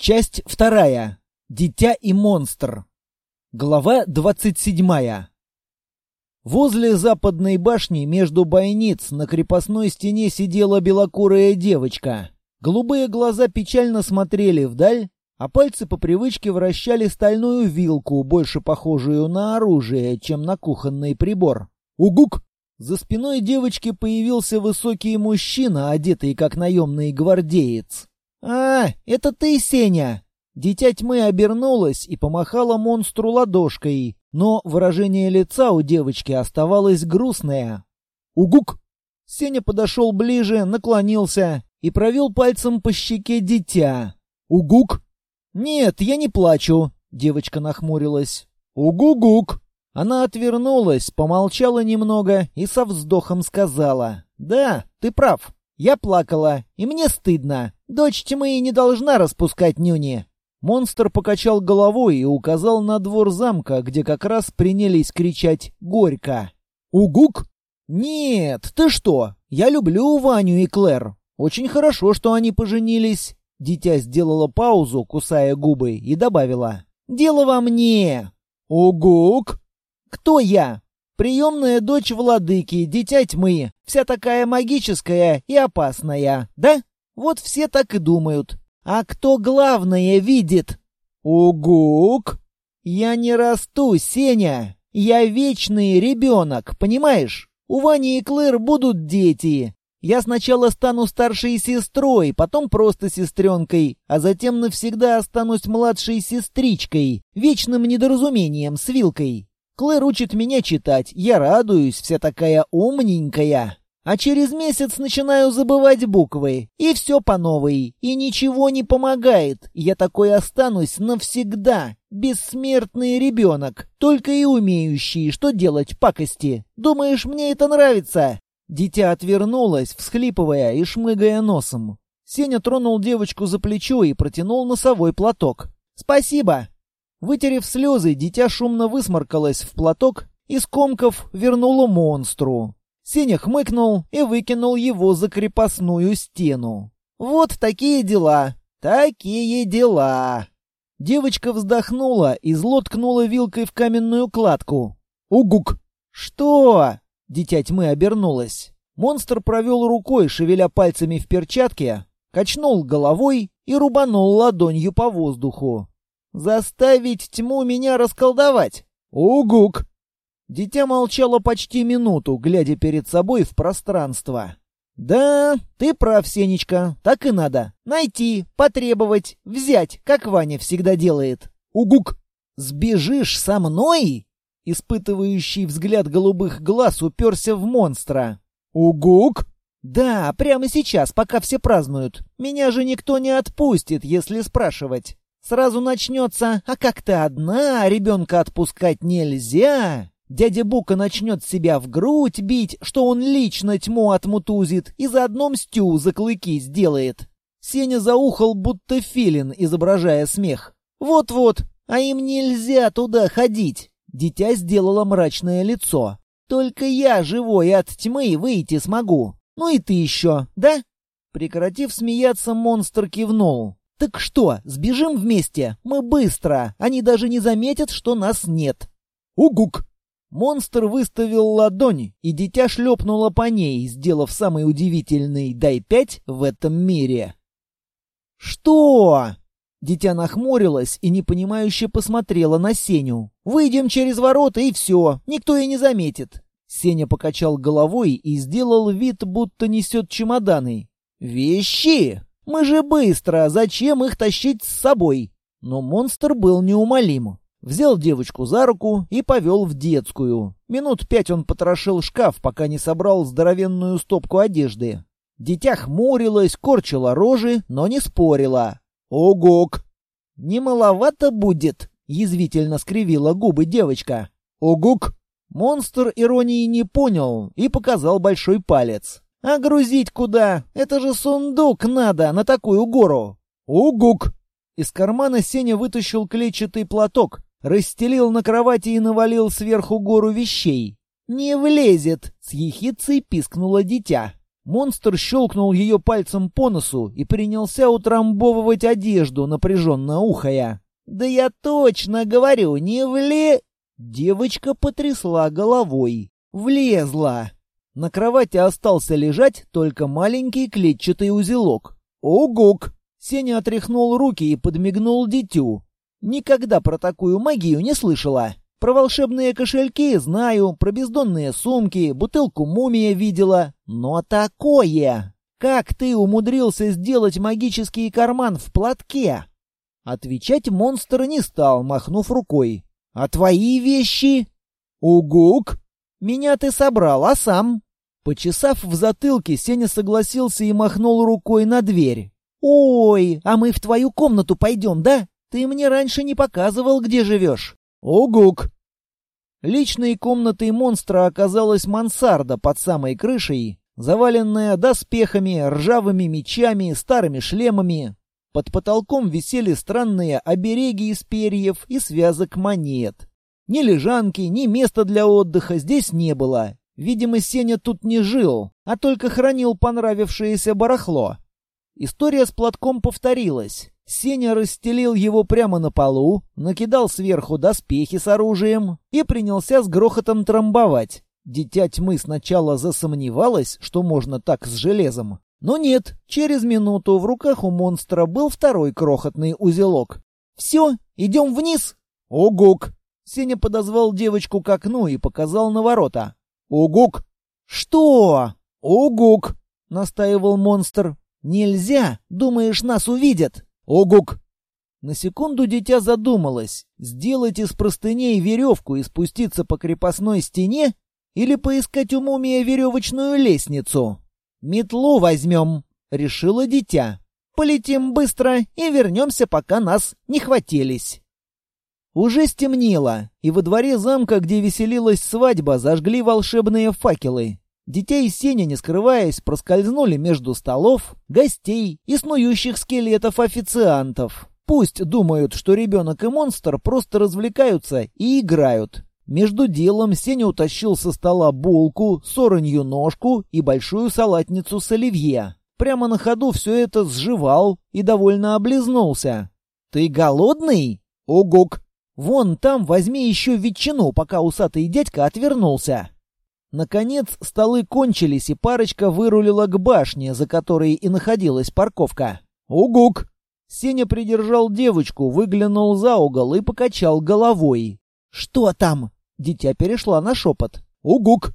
Часть вторая. Дитя и монстр. Глава двадцать седьмая. Возле западной башни между бойниц на крепостной стене сидела белокурая девочка. Голубые глаза печально смотрели вдаль, а пальцы по привычке вращали стальную вилку, больше похожую на оружие, чем на кухонный прибор. «Угук!» За спиной девочки появился высокий мужчина, одетый как наемный гвардеец. «А, это ты, Сеня!» Дитя тьмы обернулась и помахала монстру ладошкой, но выражение лица у девочки оставалось грустное. «Угук!» Сеня подошел ближе, наклонился и провел пальцем по щеке дитя. «Угук!» «Нет, я не плачу!» Девочка нахмурилась. «Угугук!» Она отвернулась, помолчала немного и со вздохом сказала. «Да, ты прав. Я плакала, и мне стыдно. Дочь тьмы не должна распускать нюни. Монстр покачал головой и указал на двор замка, где как раз принялись кричать «Горько!». «Угук?» «Нет, ты что? Я люблю Ваню и Клэр. Очень хорошо, что они поженились». Дитя сделала паузу, кусая губы, и добавила. «Дело во мне!» «Угук?» «Кто я? Приемная дочь владыки, дитя тьмы, вся такая магическая и опасная, да? Вот все так и думают. А кто главное видит? Угук! Я не расту, Сеня. Я вечный ребенок, понимаешь? У Вани и Клэр будут дети. Я сначала стану старшей сестрой, потом просто сестренкой, а затем навсегда останусь младшей сестричкой, вечным недоразумением с вилкой. Клэр учит меня читать, я радуюсь, вся такая умненькая. А через месяц начинаю забывать буквы, и все по новой, и ничего не помогает. Я такой останусь навсегда, бессмертный ребенок, только и умеющий, что делать пакости. Думаешь, мне это нравится?» Дитя отвернулось, всхлипывая и шмыгая носом. Сеня тронул девочку за плечо и протянул носовой платок. «Спасибо!» Вытерев слезы, дитя шумно высморкалось в платок и, скомков, вернуло монстру. Сеня хмыкнул и выкинул его за крепостную стену. «Вот такие дела! Такие дела!» Девочка вздохнула и зло ткнула вилкой в каменную кладку. «Угук!» «Что?» Дитя тьмы обернулась. Монстр провел рукой, шевеля пальцами в перчатке, качнул головой и рубанул ладонью по воздуху. Заставить тьму меня расколдовать? Угук! Дитя молчало почти минуту, глядя перед собой в пространство. «Да, ты прав, Сенечка, так и надо. Найти, потребовать, взять, как Ваня всегда делает. Угук! Сбежишь со мной?» Испытывающий взгляд голубых глаз уперся в монстра. «Угук!» «Да, прямо сейчас, пока все празднуют. Меня же никто не отпустит, если спрашивать. Сразу начнется, а как ты одна, ребенка отпускать нельзя. Дядя Бука начнет себя в грудь бить, что он лично тьму отмутузит и заодно мстю за клыки сделает. Сеня заухал, будто филин, изображая смех. «Вот-вот, а им нельзя туда ходить!» Дитя сделало мрачное лицо. «Только я, живой от тьмы, выйти смогу. Ну и ты еще, да?» Прекратив смеяться, монстр кивнул. «Так что, сбежим вместе? Мы быстро. Они даже не заметят, что нас нет». «Угук!» Монстр выставил ладонь, и дитя шлепнуло по ней, сделав самый удивительный «дай пять» в этом мире. «Что?» Дитя нахмурилось и непонимающе посмотрела на Сеню. «Выйдем через ворота, и все, никто и не заметит». Сеня покачал головой и сделал вид, будто несет чемоданы. «Вещи!» Мы же быстро, зачем их тащить с собой? Но монстр был неумолим. Взял девочку за руку и повел в детскую. Минут пять он потрошил шкаф, пока не собрал здоровенную стопку одежды. Дитя хмурилось, корчило рожи, но не спорила. «Огок!» «Не маловато будет?» — язвительно скривила губы девочка. «Огук!» Монстр иронии не понял и показал большой палец. А грузить куда? Это же сундук надо на такую гору. Угук! Из кармана Сеня вытащил клетчатый платок, расстелил на кровати и навалил сверху гору вещей. «Не влезет!» — с ехицей пискнуло дитя. Монстр щелкнул ее пальцем по носу и принялся утрамбовывать одежду, напряженно ухая. «Да я точно говорю, не вле...» Девочка потрясла головой. Влезла. На кровати остался лежать только маленький клетчатый узелок. «Огук!» Сеня отряхнул руки и подмигнул дитю. «Никогда про такую магию не слышала. Про волшебные кошельки знаю, про бездонные сумки, бутылку мумия видела. Но такое! Как ты умудрился сделать магический карман в платке? Отвечать монстр не стал, махнув рукой. А твои вещи? Угук! Меня ты собрал, а сам? Почесав в затылке, Сеня согласился и махнул рукой на дверь. «Ой, а мы в твою комнату пойдем, да? Ты мне раньше не показывал, где живешь». «Огук!» Личной комнатой монстра оказалась мансарда под самой крышей, заваленная доспехами, ржавыми мечами, старыми шлемами. Под потолком висели странные обереги из перьев и связок монет. Ни лежанки, ни места для отдыха здесь не было. Видимо, Сеня тут не жил, а только хранил понравившееся барахло. История с платком повторилась. Сеня расстелил его прямо на полу, накидал сверху доспехи с оружием и принялся с грохотом трамбовать. Дитя тьмы сначала засомневалось, что можно так с железом. Но нет, через минуту в руках у монстра был второй крохотный узелок. «Все, идем вниз!» «Огук!» Сеня подозвал девочку к окну и показал на ворота. «Огук!» «Что?» «Огук!» — настаивал монстр. «Нельзя! Думаешь, нас увидят?» «Огук!» На секунду дитя задумалось, сделать из простыней веревку и спуститься по крепостной стене или поискать у мумия веревочную лестницу. «Метлу возьмем», — решило дитя. «Полетим быстро и вернемся, пока нас не хватились». Уже стемнело, и во дворе замка, где веселилась свадьба, зажгли волшебные факелы. И Сеня, не скрываясь, проскользнули между столов, гостей и снующих скелетов официантов. Пусть думают, что ребенок и монстр просто развлекаются и играют. Между делом Сеня утащил со стола булку, соронью ножку и большую салатницу с оливье. Прямо на ходу все это сживал и довольно облизнулся. «Ты голодный?» «Огук!» «Вон там возьми еще ветчину, пока усатый дядька отвернулся». Наконец столы кончились, и парочка вырулила к башне, за которой и находилась парковка. «Угук!» Сеня придержал девочку, выглянул за угол и покачал головой. «Что там?» Дитя перешла на шепот. «Угук!»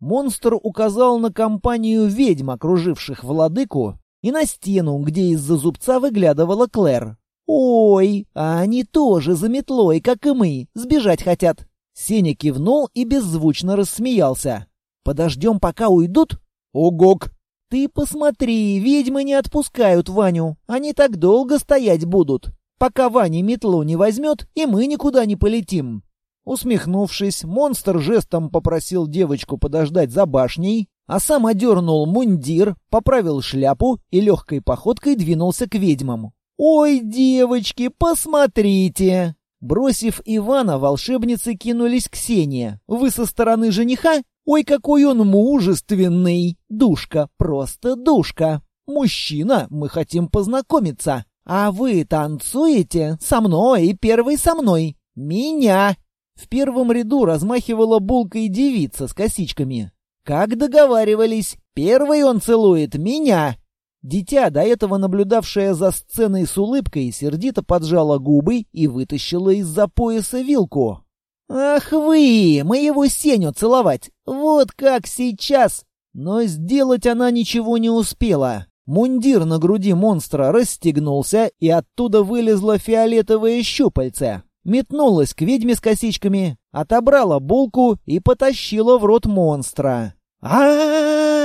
Монстр указал на компанию ведьм, окруживших владыку, и на стену, где из-за зубца выглядывала Клэр. «Ой, а они тоже за метлой, как и мы, сбежать хотят!» Сеня кивнул и беззвучно рассмеялся. «Подождем, пока уйдут?» «Огок!» «Ты посмотри, ведьмы не отпускают Ваню. Они так долго стоять будут. Пока Ваня метлу не возьмет, и мы никуда не полетим». Усмехнувшись, монстр жестом попросил девочку подождать за башней, а сам одернул мундир, поправил шляпу и легкой походкой двинулся к ведьмам. «Ой, девочки, посмотрите!» Бросив Ивана, волшебницы кинулись к Сене. «Вы со стороны жениха? Ой, какой он мужественный! Душка, просто душка! Мужчина, мы хотим познакомиться! А вы танцуете? Со мной, и первый со мной! Меня!» В первом ряду размахивала булкой девица с косичками. «Как договаривались, первый он целует меня!» Дитя, до этого наблюдавшее за сценой с улыбкой, сердито поджало губы и вытащило из-за пояса вилку. «Ах вы! Моего Сеню целовать! Вот как сейчас!» Но сделать она ничего не успела. Мундир на груди монстра расстегнулся, и оттуда вылезло фиолетовое щупальце. Метнулась к ведьме с косичками, отобрала булку и потащила в рот монстра. а а, -а!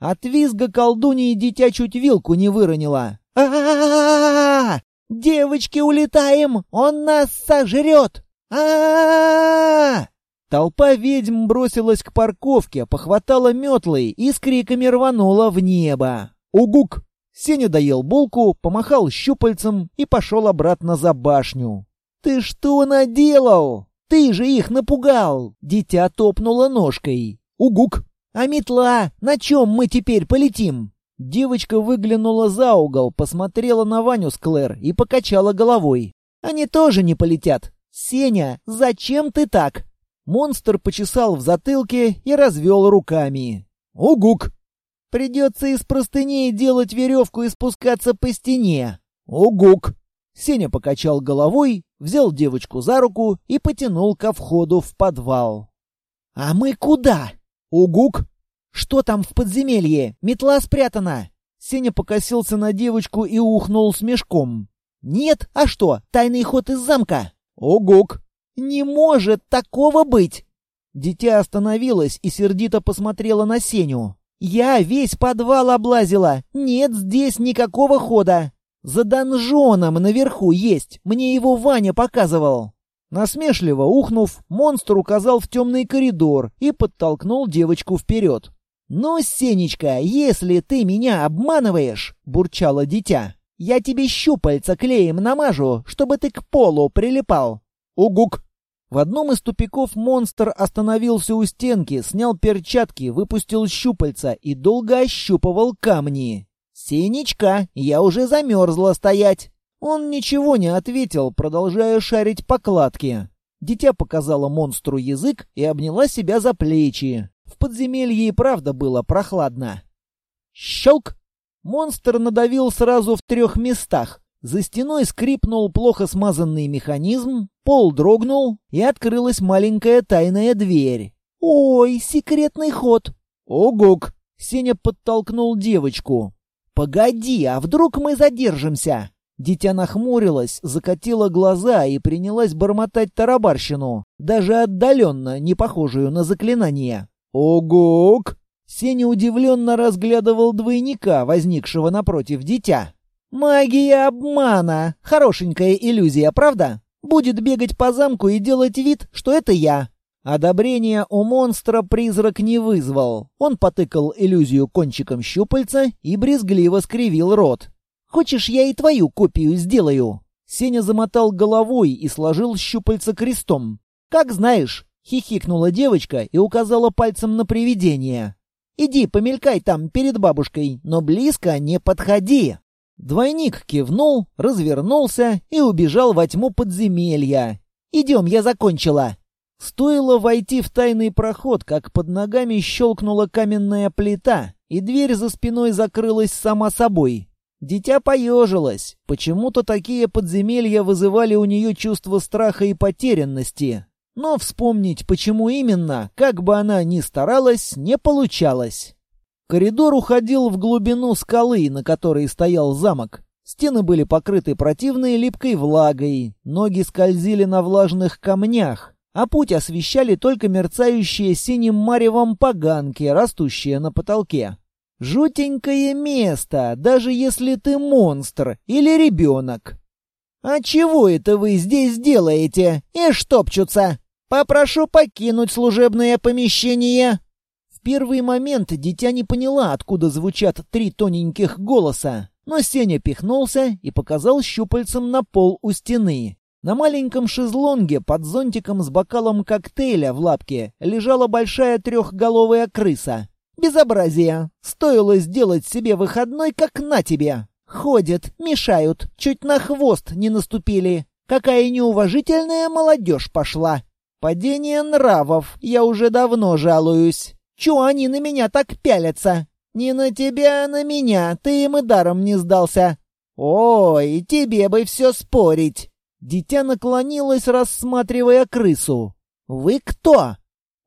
От визга колдуньи дитя чуть вилку не выронила. а а, -а! Девочки, улетаем! Он нас сожрет! а а Толпа ведьм бросилась к парковке, похватала метлой и с криками рванула в небо. «Угук!» Сеня доел булку, помахал щупальцем и пошел обратно за башню. «Ты что наделал? Ты же их напугал!» Дитя топнула ножкой. «Угук!» «А метла? На чем мы теперь полетим?» Девочка выглянула за угол, посмотрела на Ваню с Клэр и покачала головой. «Они тоже не полетят. Сеня, зачем ты так?» Монстр почесал в затылке и развел руками. «Угук!» «Придется из простыней делать веревку и спускаться по стене». «Угук!» Сеня покачал головой, взял девочку за руку и потянул ко входу в подвал. «А мы куда?» «Угук!» «Что там в подземелье? Метла спрятана!» Сеня покосился на девочку и ухнул с мешком. «Нет? А что, тайный ход из замка?» «Угук!» «Не может такого быть!» Дитя остановилось и сердито посмотрело на Сеню. «Я весь подвал облазила. Нет здесь никакого хода. За донжоном наверху есть. Мне его Ваня показывал». Насмешливо ухнув, монстр указал в темный коридор и подтолкнул девочку вперед. «Ну, Сенечка, если ты меня обманываешь», — бурчало дитя, — «я тебе щупальца клеем намажу, чтобы ты к полу прилипал». «Угук!» В одном из тупиков монстр остановился у стенки, снял перчатки, выпустил щупальца и долго ощупывал камни. «Сенечка, я уже замерзла стоять!» Он ничего не ответил, продолжая шарить по кладке. Дитя показала монстру язык и обняла себя за плечи. В подземелье и правда было прохладно. Щелк! Монстр надавил сразу в трех местах. За стеной скрипнул плохо смазанный механизм, пол дрогнул, и открылась маленькая тайная дверь. «Ой, секретный ход!» «Огук!» — Сеня подтолкнул девочку. «Погоди, а вдруг мы задержимся?» Дитя нахмурилось, закатило глаза и принялась бормотать тарабарщину, даже отдаленно не похожую на заклинание. «Огук!» Сеня удивленно разглядывал двойника, возникшего напротив дитя. «Магия обмана! Хорошенькая иллюзия, правда? Будет бегать по замку и делать вид, что это я». Одобрения у монстра призрак не вызвал. Он потыкал иллюзию кончиком щупальца и брезгливо скривил рот. Хочешь, я и твою копию сделаю?» Сеня замотал головой и сложил щупальца крестом. «Как знаешь», — хихикнула девочка и указала пальцем на привидение. «Иди, помелькай там перед бабушкой, но близко не подходи». Двойник кивнул, развернулся и убежал во тьму подземелья. «Идем, я закончила». Стоило войти в тайный проход, как под ногами щелкнула каменная плита, и дверь за спиной закрылась сама собой. Дитя поежилось. Почему-то такие подземелья вызывали у нее чувство страха и потерянности. Но вспомнить, почему именно, как бы она ни старалась, не получалось. Коридор уходил в глубину скалы, на которой стоял замок. Стены были покрыты противной липкой влагой, ноги скользили на влажных камнях, а путь освещали только мерцающие синим маревом поганки, растущие на потолке. Жутенькое место, даже если ты монстр или ребенок. «А чего это вы здесь делаете? И штопчутся? Попрошу покинуть служебное помещение!» В первый момент дитя не поняла, откуда звучат три тоненьких голоса, но Сеня пихнулся и показал щупальцем на пол у стены. На маленьком шезлонге под зонтиком с бокалом коктейля в лапке лежала большая трехголовая крыса. Безобразие. Стоило сделать себе выходной, как на тебе. Ходят, мешают, чуть на хвост не наступили. Какая неуважительная молодежь пошла. Падение нравов, я уже давно жалуюсь. Чего они на меня так пялятся? Не на тебя, а на меня, ты им и даром не сдался. Ой, тебе бы все спорить. Дитя наклонилось, рассматривая крысу. Вы кто?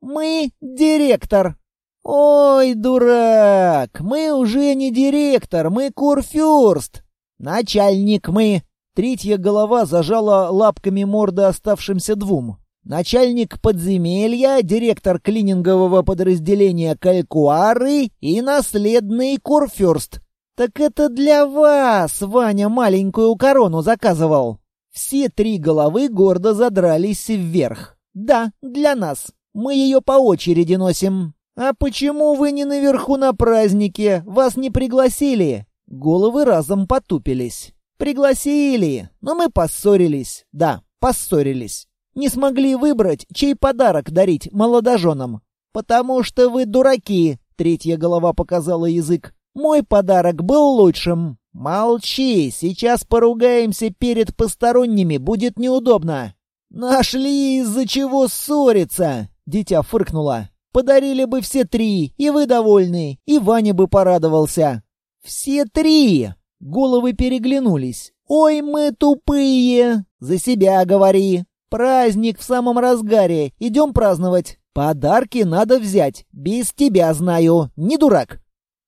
Мы директор. «Ой, дурак! Мы уже не директор, мы курфюрст! Начальник мы!» Третья голова зажала лапками морды оставшимся двум. Начальник подземелья, директор клинингового подразделения Калькуары и наследный курфюрст. Так это для вас Ваня маленькую корону заказывал. Все три головы гордо задрались вверх. Да, для нас. Мы ее по очереди носим. «А почему вы не наверху на празднике? Вас не пригласили?» Головы разом потупились. «Пригласили, но мы поссорились. Да, поссорились. Не смогли выбрать, чей подарок дарить молодоженам. «Потому что вы дураки», — третья голова показала язык. «Мой подарок был лучшим». «Молчи, сейчас поругаемся перед посторонними, будет неудобно». «Нашли из-за чего ссориться!» — дитя фыркнула. «Подарили бы все три, и вы довольны, и Ваня бы порадовался». «Все три!» — головы переглянулись. «Ой, мы тупые! За себя говори! Праздник в самом разгаре, идем праздновать! Подарки надо взять, без тебя знаю, не дурак!»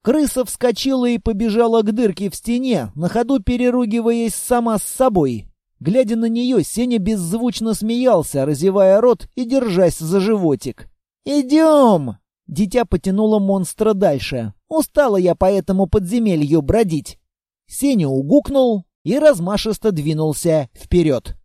Крыса вскочила и побежала к дырке в стене, на ходу переругиваясь сама с собой. Глядя на нее, Сеня беззвучно смеялся, разевая рот и держась за животик. «Идем!» Дитя потянуло монстра дальше. «Устала я по этому подземелью бродить!» Сеня угукнул и размашисто двинулся вперед.